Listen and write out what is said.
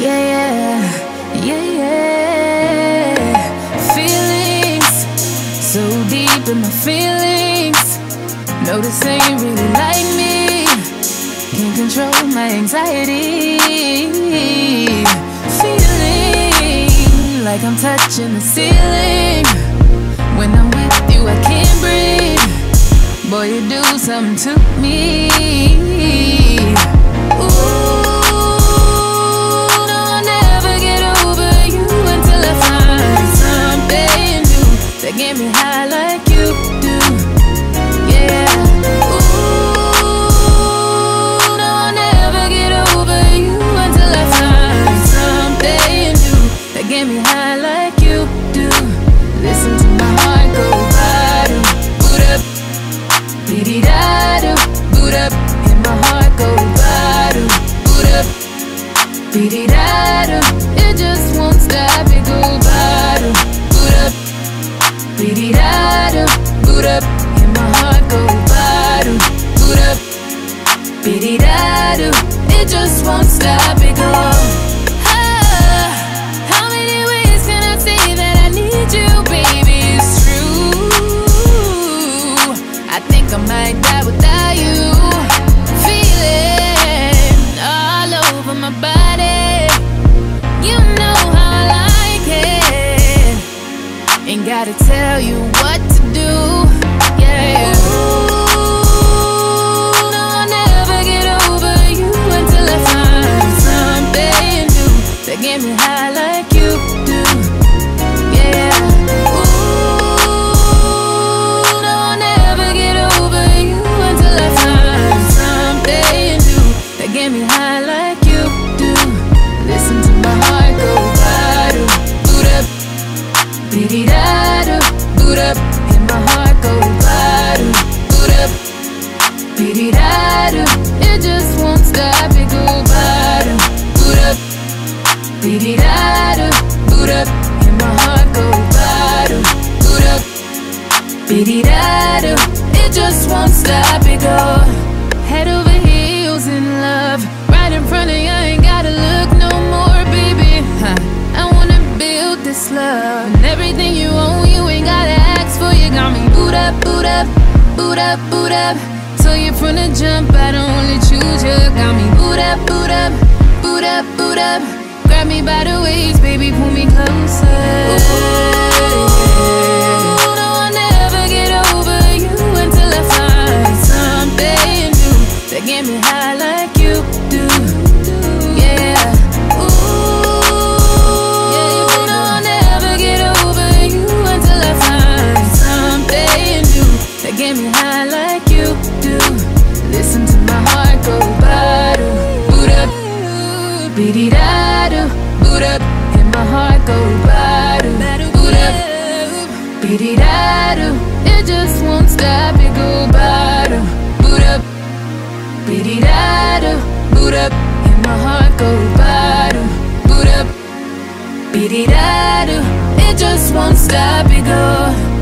yeah, yeah, yeah. Feelings so deep in my feelings. No, this ain't really like me. Can't control my anxiety. Feeling like I'm touching the ceiling. When I'm with you, I can't breathe. Boy, you do something to me. Get me high like you do. Yeah. Ooh, no, I'll never get over you until I find something new that get me high like you do. Listen to my heart go bottom, boot up, beat da boot up, and my heart go bottom, boot up, beat da. It just won't stop, it go bottom, da do, boot up, and my heart go bottom, boot up, da do. It just won't stop, it go. Tell you what to do. Yeah. Ooh, no, I'll never get over you until I find something new that get me high beat da boot up, and my heart go bottom, boot up, beat da. It just won't stop, it go head over heels in love, right in front of you. I ain't gotta look no more, baby. I wanna build this love and everything you own. You ain't gotta ask for. You got me boot up, boot up, boot up, boot up. So you from the jump, I don't only choose you. Got me boot up, boot up, boot up, boot up. Grab me by the waist, baby, pull me closer. Ooh, no, I'll never get over you until I find something new that get me high like you do. Yeah. Ooh, no, I'll never get over you until I find something new that get me high like you do. Listen to my heart go bottom, boot up, beat da do, boot up, and my heart go bottom, boot up, beat da do. It just won't stop, it go bottom, boot up, beat da do, boot up, and my heart go bottom, boot up, beat da do. It just won't stop, it go.